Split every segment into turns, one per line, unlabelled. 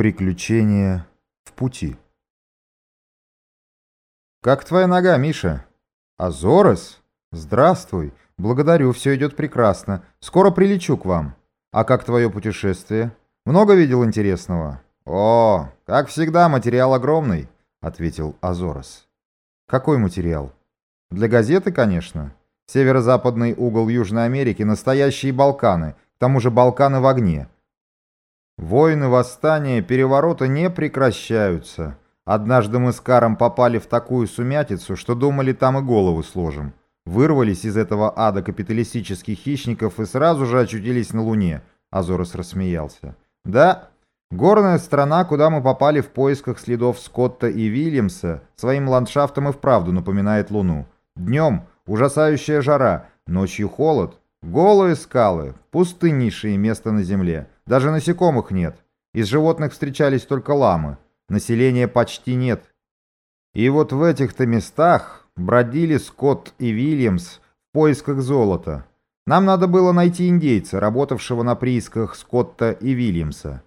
Приключения в пути. «Как твоя нога, Миша?» «Азорес? Здравствуй. Благодарю, все идет прекрасно. Скоро прилечу к вам. А как твое путешествие? Много видел интересного?» «О, как всегда, материал огромный», — ответил Азорес. «Какой материал?» «Для газеты, конечно. Северо-западный угол Южной Америки — настоящие Балканы, к тому же Балканы в огне». Войны, восстания, перевороты не прекращаются. Однажды мы с Каром попали в такую сумятицу, что думали, там и голову сложим. Вырвались из этого ада капиталистических хищников и сразу же очутились на Луне. Азорос рассмеялся. Да, горная страна, куда мы попали в поисках следов Скотта и Вильямса, своим ландшафтом и вправду напоминает Луну. Днем ужасающая жара, ночью холод, голые скалы, пустыннейшие места на Земле. Даже насекомых нет. Из животных встречались только ламы. Населения почти нет. И вот в этих-то местах бродили Скотт и Вильямс в поисках золота. Нам надо было найти индейца, работавшего на приисках Скотта и Вильямса.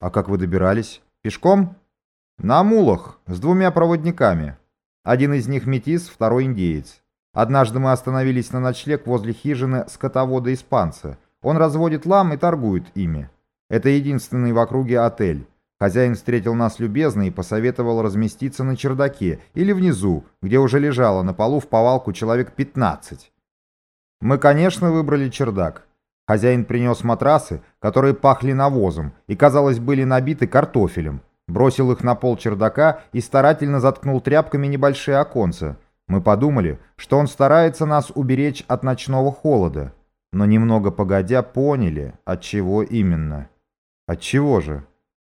А как вы добирались? Пешком? На мулах, с двумя проводниками. Один из них метис, второй индеец. Однажды мы остановились на ночлег возле хижины скотовода-испанца. Он разводит лам и торгует ими. Это единственный в округе отель. Хозяин встретил нас любезно и посоветовал разместиться на чердаке или внизу, где уже лежало на полу в повалку человек 15. Мы, конечно, выбрали чердак. Хозяин принес матрасы, которые пахли навозом и, казалось, были набиты картофелем. Бросил их на пол чердака и старательно заткнул тряпками небольшие оконца. Мы подумали, что он старается нас уберечь от ночного холода. Но немного погодя поняли, от чего именно. Отчего же?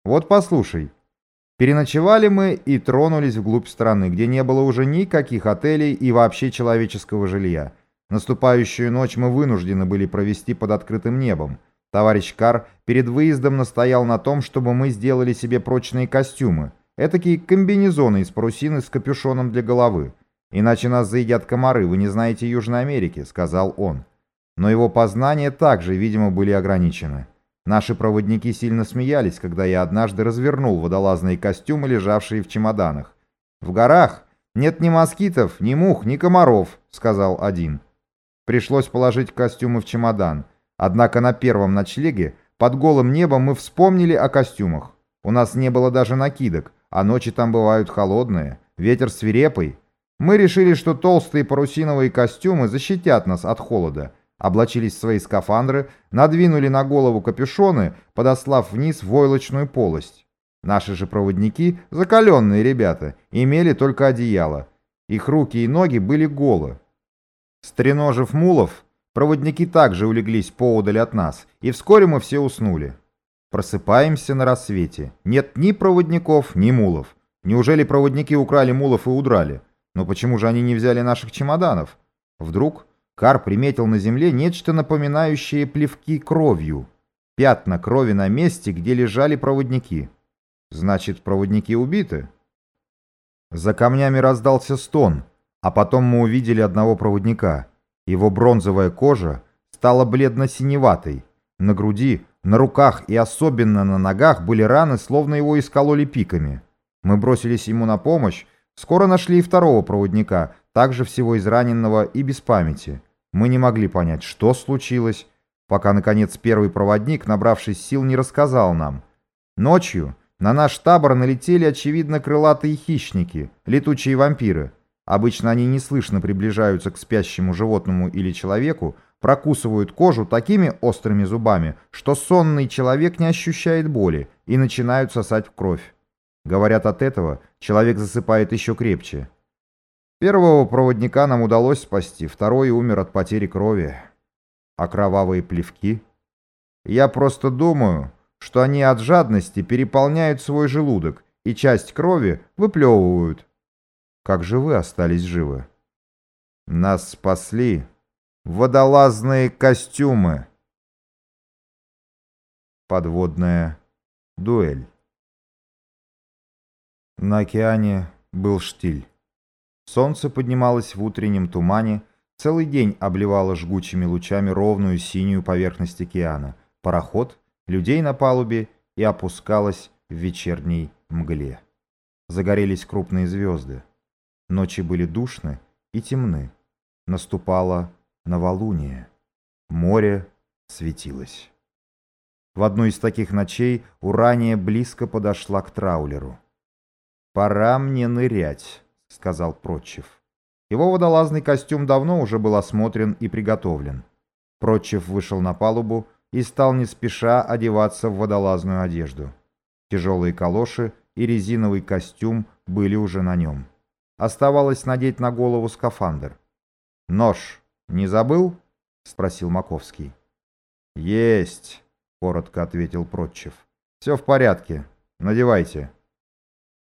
Вот послушай. Переночевали мы и тронулись вглубь страны, где не было уже никаких отелей и вообще человеческого жилья. Наступающую ночь мы вынуждены были провести под открытым небом. Товарищ Кар перед выездом настоял на том, чтобы мы сделали себе прочные костюмы, этакие комбинезоны из парусины с капюшоном для головы. «Иначе нас заедят комары, вы не знаете Южной Америки», — сказал он. Но его познания также, видимо, были ограничены. Наши проводники сильно смеялись, когда я однажды развернул водолазные костюмы, лежавшие в чемоданах. «В горах нет ни москитов, ни мух, ни комаров», — сказал один. Пришлось положить костюмы в чемодан. Однако на первом ночлеге под голым небом мы вспомнили о костюмах. У нас не было даже накидок, а ночи там бывают холодные, ветер свирепый. Мы решили, что толстые парусиновые костюмы защитят нас от холода, облачились в свои скафандры, надвинули на голову капюшоны, подослав вниз войлочную полость. Наши же проводники, закаленные ребята, имели только одеяло. Их руки и ноги были голы. Стреножив мулов, проводники также улеглись поодаль от нас, и вскоре мы все уснули. Просыпаемся на рассвете. Нет ни проводников, ни мулов. Неужели проводники украли мулов и удрали? Но почему же они не взяли наших чемоданов? Вдруг Кар приметил на земле нечто напоминающее плевки кровью. Пятна крови на месте, где лежали проводники. Значит, проводники убиты? За камнями раздался стон, а потом мы увидели одного проводника. Его бронзовая кожа стала бледно-синеватой. На груди, на руках и особенно на ногах были раны, словно его искололи пиками. Мы бросились ему на помощь, скоро нашли и второго проводника, также всего израненного и без памяти. Мы не могли понять, что случилось, пока, наконец, первый проводник, набравшись сил, не рассказал нам. Ночью на наш табор налетели, очевидно, крылатые хищники, летучие вампиры. Обычно они неслышно приближаются к спящему животному или человеку, прокусывают кожу такими острыми зубами, что сонный человек не ощущает боли и начинают сосать кровь. Говорят, от этого человек засыпает еще крепче. Первого проводника нам удалось спасти, второй умер от потери крови. А кровавые плевки? Я просто думаю, что они от жадности переполняют свой желудок и часть крови выплевывают. Как же вы остались живы? Нас спасли водолазные костюмы. Подводная дуэль. На океане был штиль. Солнце поднималось в утреннем тумане, целый день обливало жгучими лучами ровную синюю поверхность океана, пароход, людей на палубе и опускалось в вечерней мгле. Загорелись крупные звезды. Ночи были душны и темны. Наступало новолуние. Море светилось. В одну из таких ночей Урания близко подошла к траулеру. «Пора мне нырять», — сказал Прочев. Его водолазный костюм давно уже был осмотрен и приготовлен. Прочев вышел на палубу и стал не спеша одеваться в водолазную одежду. Тяжелые калоши и резиновый костюм были уже на нем. Оставалось надеть на голову скафандр. «Нож не забыл?» — спросил Маковский. «Есть», — коротко ответил Протчев. «Все в порядке. Надевайте».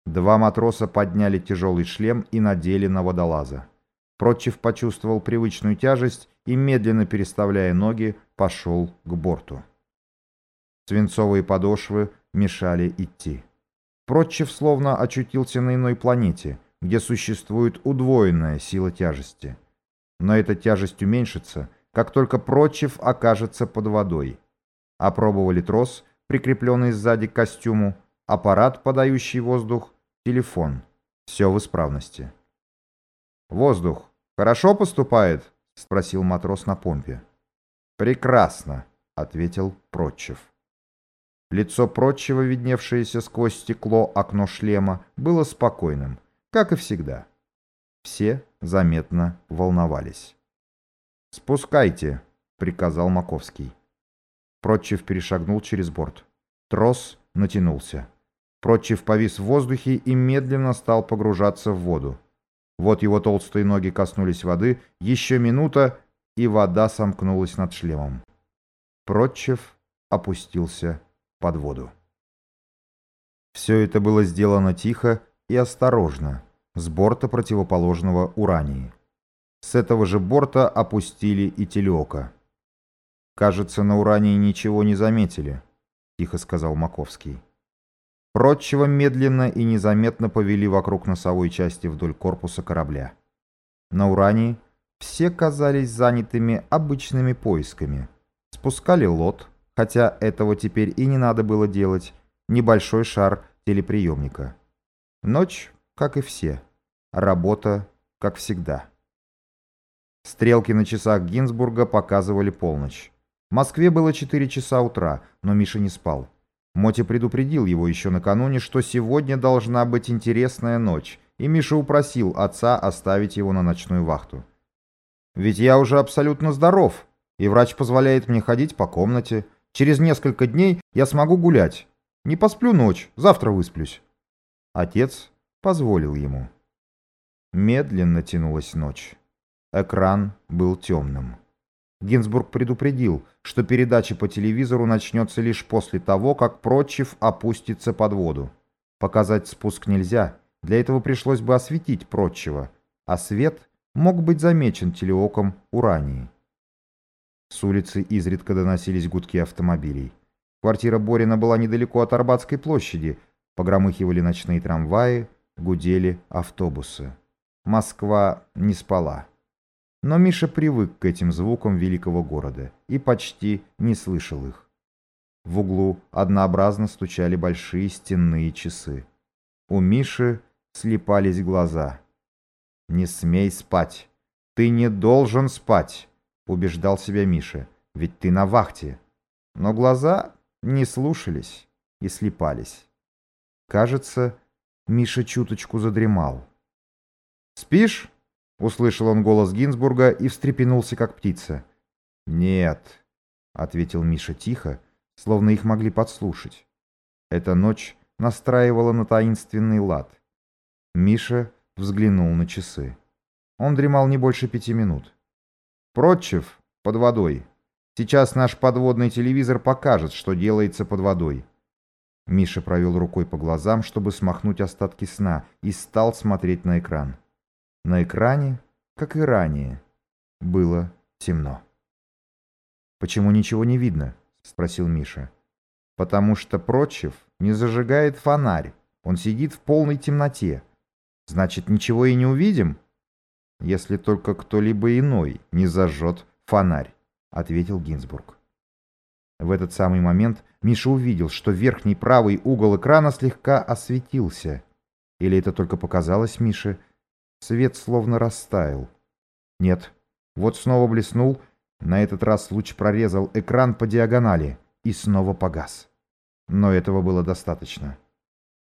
Два матроса подняли тяжелый шлем и надели на водолаза. Протчев почувствовал привычную тяжесть и, медленно переставляя ноги, пошел к борту. Свинцовые подошвы мешали идти. Протчев словно очутился на иной планете, где существует удвоенная сила тяжести. Но эта тяжесть уменьшится, как только Протчев окажется под водой. Опробовали трос, прикрепленный сзади к костюму, аппарат, подающий воздух, телефон. Все в исправности. «Воздух хорошо поступает?» — спросил матрос на помпе. «Прекрасно», — ответил Протчев. Лицо Протчева, видневшееся сквозь стекло окно шлема, было спокойным, как и всегда. Все заметно волновались. «Спускайте», — приказал Маковский. Протчев перешагнул через борт. Трос натянулся. Протчев повис в воздухе и медленно стал погружаться в воду. Вот его толстые ноги коснулись воды, еще минута, и вода сомкнулась над шлемом. Протчев опустился под воду. Все это было сделано тихо и осторожно, с борта противоположного Урании. С этого же борта опустили и телеока. «Кажется, на Урании ничего не заметили», — тихо сказал Маковский. Прочего медленно и незаметно повели вокруг носовой части вдоль корпуса корабля. На Урании все казались занятыми обычными поисками. Спускали лот, хотя этого теперь и не надо было делать, небольшой шар телеприемника. Ночь, как и все. Работа, как всегда. Стрелки на часах Гинзбурга показывали полночь. В Москве было 4 часа утра, но Миша не спал. Моти предупредил его еще накануне, что сегодня должна быть интересная ночь, и Миша упросил отца оставить его на ночную вахту. «Ведь я уже абсолютно здоров, и врач позволяет мне ходить по комнате. Через несколько дней я смогу гулять. Не посплю ночь, завтра высплюсь». Отец позволил ему. Медленно тянулась ночь. Экран был темным. Гинзбург предупредил, что передача по телевизору начнется лишь после того, как Прочев опустится под воду. Показать спуск нельзя, для этого пришлось бы осветить Прочева, а свет мог быть замечен телеоком Урании. С улицы изредка доносились гудки автомобилей. Квартира Борина была недалеко от Арбатской площади, погромыхивали ночные трамваи, гудели автобусы. Москва не спала. Но Миша привык к этим звукам великого города и почти не слышал их. В углу однообразно стучали большие стенные часы. У Миши слепались глаза. «Не смей спать! Ты не должен спать!» — убеждал себя Миша. «Ведь ты на вахте!» Но глаза не слушались и слепались. Кажется, Миша чуточку задремал. «Спишь?» — услышал он голос Гинзбурга и встрепенулся, как птица. «Нет», — ответил Миша тихо, словно их могли подслушать. Эта ночь настраивала на таинственный лад. Миша взглянул на часы. Он дремал не больше пяти минут. «Прочев, под водой. Сейчас наш подводный телевизор покажет, что делается под водой». Миша провел рукой по глазам, чтобы смахнуть остатки сна, и стал смотреть на экран. На экране, как и ранее, было темно. «Почему ничего не видно?» — спросил Миша. «Потому что Прочев не зажигает фонарь. Он сидит в полной темноте. Значит, ничего и не увидим?» «Если только кто-либо иной не зажжет фонарь», — ответил Гинзбург. В этот самый момент Миша увидел, что верхний правый угол экрана слегка осветился. Или это только показалось Мише? Свет словно растаял. Нет, вот снова блеснул, на этот раз луч прорезал экран по диагонали и снова погас. Но этого было достаточно.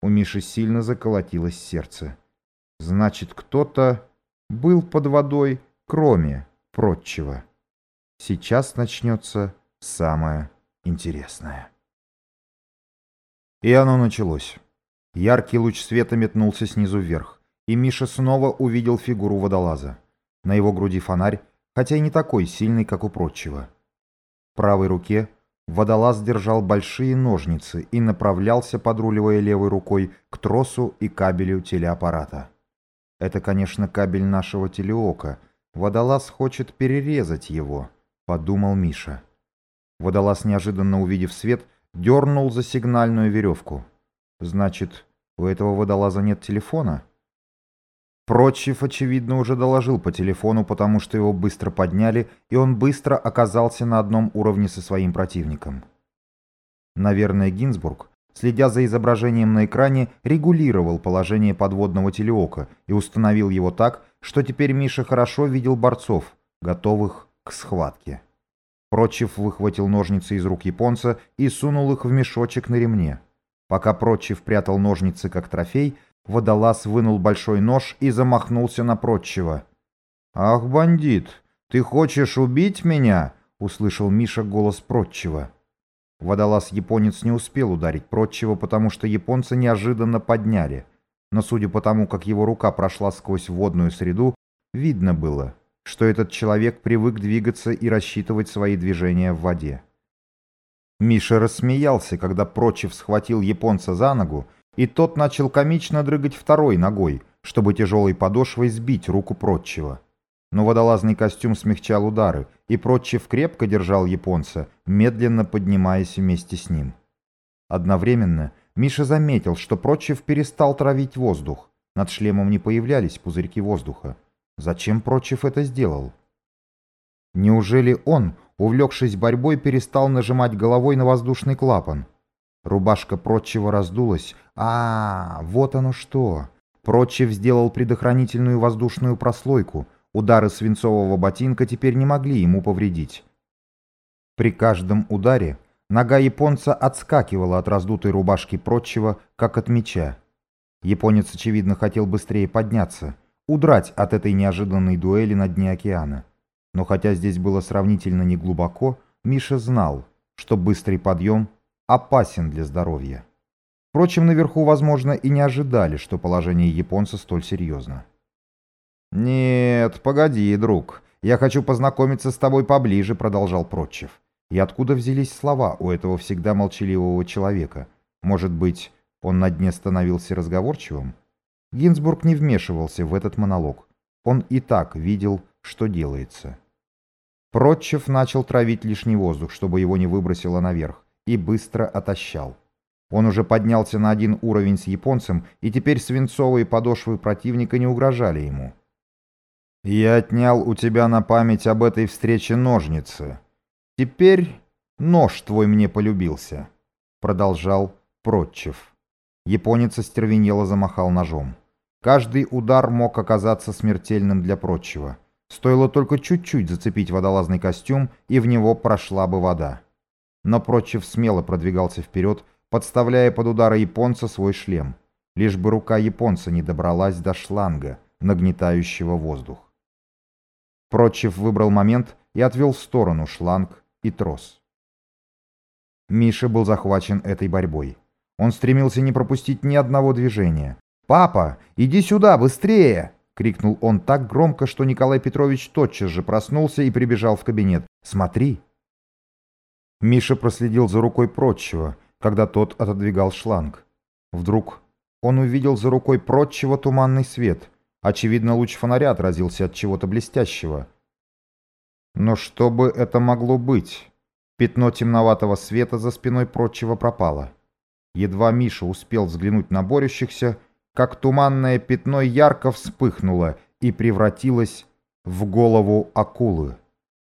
У Миши сильно заколотилось сердце. Значит, кто-то был под водой, кроме прочего. Сейчас начнется самое интересное. И оно началось. Яркий луч света метнулся снизу вверх, и Миша снова увидел фигуру водолаза. На его груди фонарь, хотя и не такой сильный, как у прочего. В правой руке водолаз держал большие ножницы и направлялся, подруливая левой рукой, к тросу и кабелю телеаппарата. Это, конечно, кабель нашего телеока. Водолаз хочет перерезать его, подумал Миша. Водолаз, неожиданно увидев свет, дернул за сигнальную веревку. Значит, у этого водолаза нет телефона? Прочев, очевидно, уже доложил по телефону, потому что его быстро подняли, и он быстро оказался на одном уровне со своим противником. Наверное, Гинзбург, следя за изображением на экране, регулировал положение подводного телеока и установил его так, что теперь Миша хорошо видел борцов, готовых к схватке. Прочев выхватил ножницы из рук японца и сунул их в мешочек на ремне. Пока Прочев прятал ножницы как трофей, водолаз вынул большой нож и замахнулся на Прочева. «Ах, бандит, ты хочешь убить меня?» — услышал Миша голос Прочева. Водолаз-японец не успел ударить Прочева, потому что японца неожиданно подняли. Но судя по тому, как его рука прошла сквозь водную среду, видно было, что этот человек привык двигаться и рассчитывать свои движения в воде. Миша рассмеялся, когда Прочев схватил японца за ногу, и тот начал комично дрыгать второй ногой, чтобы тяжелой подошвой сбить руку Прочева. Но водолазный костюм смягчал удары, и Прочев крепко держал японца, медленно поднимаясь вместе с ним. Одновременно Миша заметил, что Прочев перестал травить воздух. Над шлемом не появлялись пузырьки воздуха. Зачем Прочев это сделал? Неужели он увлекшись борьбой, перестал нажимать головой на воздушный клапан. Рубашка Прочего раздулась. А, вот оно что. Прочев сделал предохранительную воздушную прослойку. Удары свинцового ботинка теперь не могли ему повредить. При каждом ударе нога японца отскакивала от раздутой рубашки Прочего, как от меча. Японец, очевидно, хотел быстрее подняться, удрать от этой неожиданной дуэли на дне океана. Но хотя здесь было сравнительно неглубоко, Миша знал, что быстрый подъем опасен для здоровья. Впрочем, наверху, возможно, и не ожидали, что положение японца столь серьезно. «Нет, погоди, друг, я хочу познакомиться с тобой поближе», — продолжал Протчев. И откуда взялись слова у этого всегда молчаливого человека? Может быть, он на дне становился разговорчивым? Гинзбург не вмешивался в этот монолог. Он и так видел, что делается. Протчев начал травить лишний воздух, чтобы его не выбросило наверх, и быстро отощал. Он уже поднялся на один уровень с японцем, и теперь свинцовые подошвы противника не угрожали ему. «Я отнял у тебя на память об этой встрече ножницы. Теперь нож твой мне полюбился», — продолжал Протчев. Японец остервенело замахал ножом. Каждый удар мог оказаться смертельным для Протчева. Стоило только чуть-чуть зацепить водолазный костюм, и в него прошла бы вода. Но Прочев смело продвигался вперед, подставляя под удары японца свой шлем. Лишь бы рука японца не добралась до шланга, нагнетающего воздух. Прочев выбрал момент и отвел в сторону шланг и трос. Миша был захвачен этой борьбой. Он стремился не пропустить ни одного движения. «Папа, иди сюда, быстрее!» — крикнул он так громко, что Николай Петрович тотчас же проснулся и прибежал в кабинет. «Смотри!» Миша проследил за рукой Прочего, когда тот отодвигал шланг. Вдруг он увидел за рукой Прочего туманный свет. Очевидно, луч фонаря отразился от чего-то блестящего. Но что бы это могло быть? Пятно темноватого света за спиной Прочего пропало. Едва Миша успел взглянуть на борющихся, как туманное пятно ярко вспыхнуло и превратилось в голову акулы.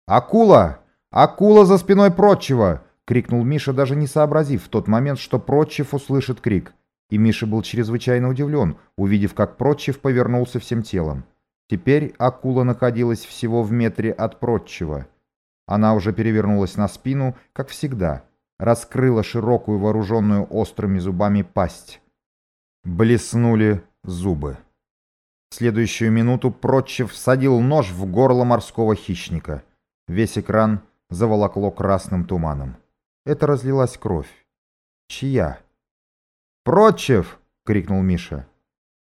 «Акула! Акула за спиной прочего!» — крикнул Миша, даже не сообразив в тот момент, что Протчев услышит крик. И Миша был чрезвычайно удивлен, увидев, как Протчев повернулся всем телом. Теперь акула находилась всего в метре от Протчева. Она уже перевернулась на спину, как всегда, раскрыла широкую вооруженную острыми зубами пасть. Блеснули зубы. В следующую минуту Протчев всадил нож в горло морского хищника. Весь экран заволокло красным туманом. Это разлилась кровь. Чья? «Протчев!» — крикнул Миша.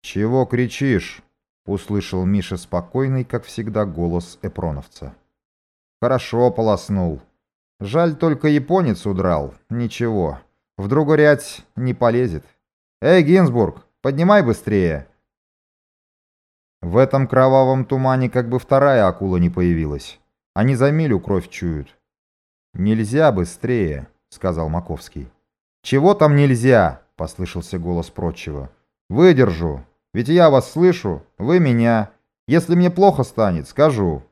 «Чего кричишь?» — услышал Миша спокойный, как всегда, голос эпроновца. «Хорошо полоснул. Жаль, только японец удрал. Ничего. В другой рядь не полезет. Эй, Гинзбург, поднимай быстрее!» В этом кровавом тумане как бы вторая акула не появилась. Они за милю кровь чуют. «Нельзя быстрее», — сказал Маковский. «Чего там нельзя?» — послышался голос прочего. «Выдержу. Ведь я вас слышу, вы меня. Если мне плохо станет, скажу».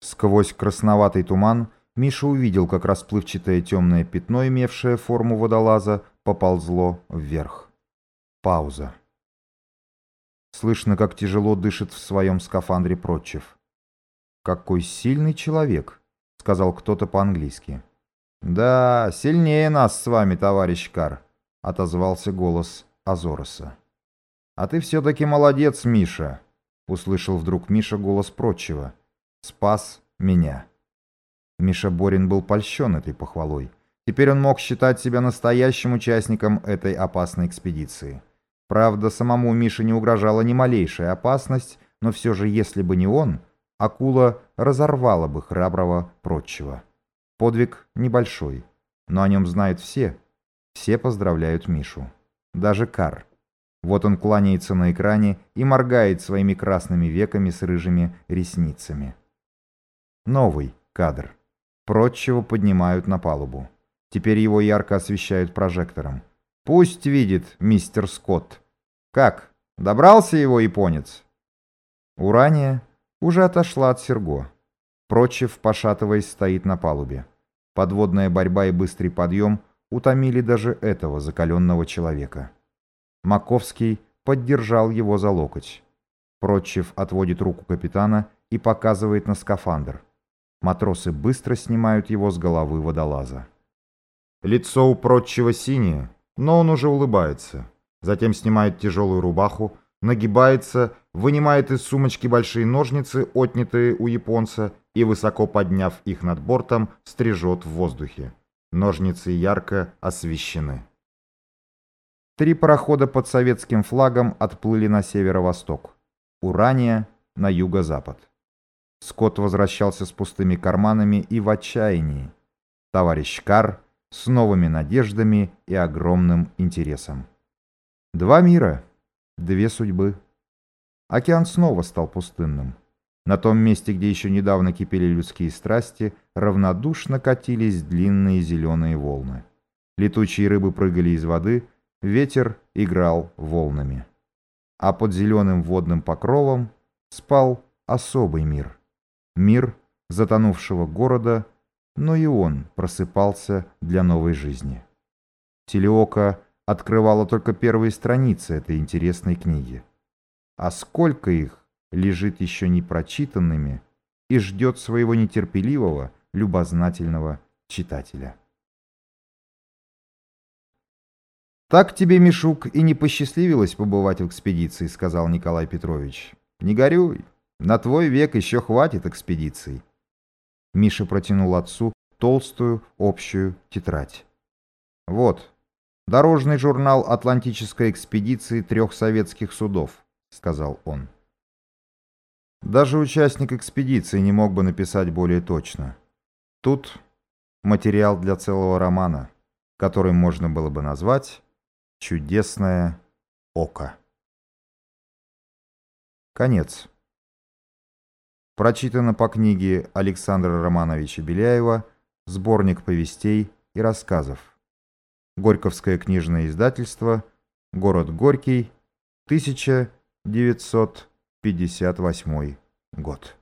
Сквозь красноватый туман Миша увидел, как расплывчатое темное пятно, имевшее форму водолаза, поползло вверх. Пауза. Слышно, как тяжело дышит в своем скафандре Протчев. «Какой сильный человек!» — сказал кто-то по-английски. «Да, сильнее нас с вами, товарищ Кар», — отозвался голос Азороса. «А ты все-таки молодец, Миша», — услышал вдруг Миша голос Протчева. «Спас меня». Миша Борин был польщен этой похвалой. Теперь он мог считать себя настоящим участником этой опасной экспедиции. Правда, самому Мише не угрожала ни малейшая опасность, но все же, если бы не он, акула разорвала бы храброго прочего. Подвиг небольшой, но о нем знают все. Все поздравляют Мишу. Даже Кар. Вот он кланяется на экране и моргает своими красными веками с рыжими ресницами. Новый кадр. Прочего поднимают на палубу. Теперь его ярко освещают прожектором. Пусть видит мистер Скотт. «Как, добрался его японец?» Урания уже отошла от Серго. Прочев, пошатываясь, стоит на палубе. Подводная борьба и быстрый подъем утомили даже этого закаленного человека. Маковский поддержал его за локоть. Прочев отводит руку капитана и показывает на скафандр. Матросы быстро снимают его с головы водолаза. Лицо у Прочева синее, но он уже улыбается затем снимает тяжелую рубаху, нагибается, вынимает из сумочки большие ножницы, отнятые у японца, и, высоко подняв их над бортом, стрижет в воздухе. Ножницы ярко освещены. Три парохода под советским флагом отплыли на северо-восток. Урания на юго-запад. Скотт возвращался с пустыми карманами и в отчаянии. Товарищ Кар с новыми надеждами и огромным интересом. Два мира, две судьбы. Океан снова стал пустынным. На том месте, где еще недавно кипели людские страсти, равнодушно катились длинные зеленые волны. Летучие рыбы прыгали из воды, ветер играл волнами. А под зеленым водным покровом спал особый мир. Мир затонувшего города, но и он просыпался для новой жизни. Телеока открывала только первые страницы этой интересной книги. А сколько их лежит еще непрочитанными и ждет своего нетерпеливого, любознательного читателя. «Так тебе, Мишук, и не посчастливилось побывать в экспедиции», — сказал Николай Петрович. «Не горюй, на твой век еще хватит экспедиций». Миша протянул отцу толстую общую тетрадь. «Вот, «Дорожный журнал Атлантической экспедиции трех советских судов», — сказал он. Даже участник экспедиции не мог бы написать более точно. Тут материал для целого романа, который можно было бы назвать «Чудесное око». Конец. Прочитано по книге Александра Романовича Беляева «Сборник повестей и рассказов». Горьковское книжное издательство, город Горький, 1958 год.